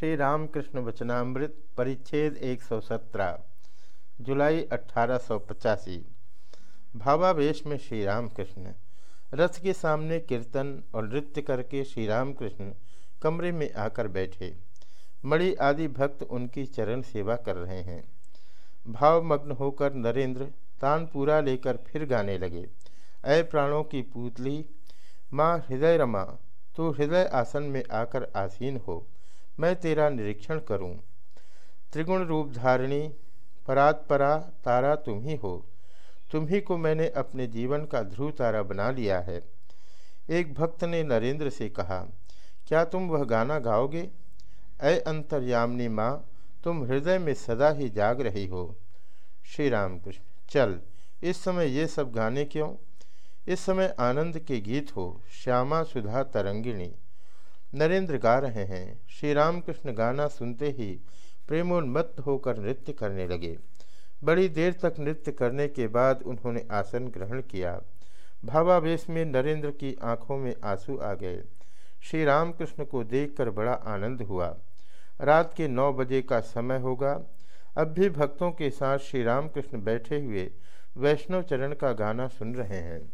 श्री रामकृष्ण वचनामृत परिच्छेद 117 जुलाई अठारह भावावेश में श्री रामकृष्ण रथ के सामने कीर्तन और नृत्य करके श्री रामकृष्ण कमरे में आकर बैठे। मणि आदि भक्त उनकी चरण सेवा कर रहे हैं। भावमग्न होकर नरेंद्र तान पूरा लेकर फिर गाने लगे। अय प्राणों की पुतली, माँ हृदय रमा तो हृदय आसन में आकर आसीन हो। मैं तेरा निरीक्षण करूँ। त्रिगुण रूप धारिणी परात्परा तारा तुम ही हो। तुम ही को मैंने अपने जीवन का ध्रुव तारा बना लिया है। एक भक्त ने नरेंद्र से कहा, क्या तुम वह गाना गाओगे? अय अंतर्यामनी माँ, तुम हृदय में सदा ही जाग रही हो। श्री राम कृष्ण चल, इस समय ये सब गाने क्यों? इस समय आनंद के गीत हो, श्यामा सुधा तरंगिणी। नरेंद्र गा रहे हैं। श्री रामकृष्ण गाना सुनते ही प्रेमोन्मत्त होकर नृत्य करने लगे। बड़ी देर तक नृत्य करने के बाद उन्होंने आसन ग्रहण किया। भावावेश में नरेंद्र की आँखों में आँसू आ गए। श्री रामकृष्ण को देखकर बड़ा आनंद हुआ। रात के नौ बजे का समय होगा। अब भी भक्तों के साथ श्री रामकृष्ण बैठे हुए वैष्णव चरण का गाना सुन रहे हैं।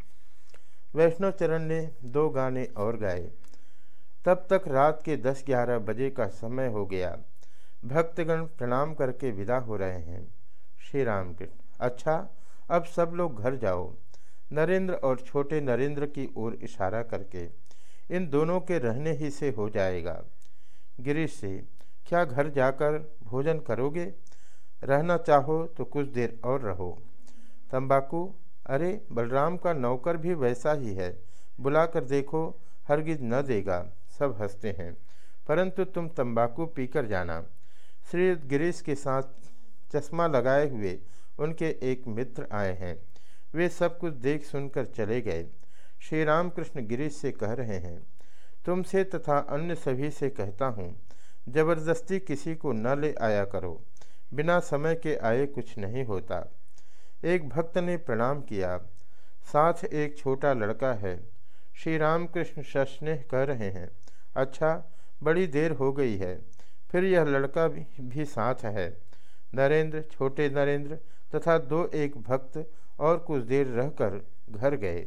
वैष्णव चरण ने दो गाने और गाए। तब तक रात के दस ग्यारह बजे का समय हो गया। भक्तगण प्रणाम करके विदा हो रहे हैं। श्री राम कृष्ण अच्छा अब सब लोग घर जाओ। नरेंद्र और छोटे नरेंद्र की ओर इशारा करके। इन दोनों के रहने ही से हो जाएगा। गिरीश से, क्या घर जाकर भोजन करोगे? रहना चाहो तो कुछ देर और रहो। तंबाकू? अरे, बलराम का नौकर भी वैसा ही है। बुलाकर देखो, हरगिज न देगा। सब हँसते हैं। परंतु तुम तंबाकू पीकर जाना। श्री गिरीश के साथ चश्मा लगाए हुए उनके एक मित्र आए हैं। वे सब कुछ देख सुनकर चले गए। श्री रामकृष्ण गिरीश से कह रहे हैं, तुमसे तथा अन्य सभी से कहता हूँ, ज़बरदस्ती किसी को न ले आया करो। बिना समय के आए कुछ नहीं होता। एक भक्त ने प्रणाम किया। साथ एक छोटा लड़का है। श्री रामकृष्ण सस्नेह कह रहे हैं अच्छा बड़ी देर हो गई है। फिर यह लड़का भी, भी साथ है। नरेंद्र छोटे नरेंद्र तथा दो एक भक्त और कुछ देर रहकर घर गए।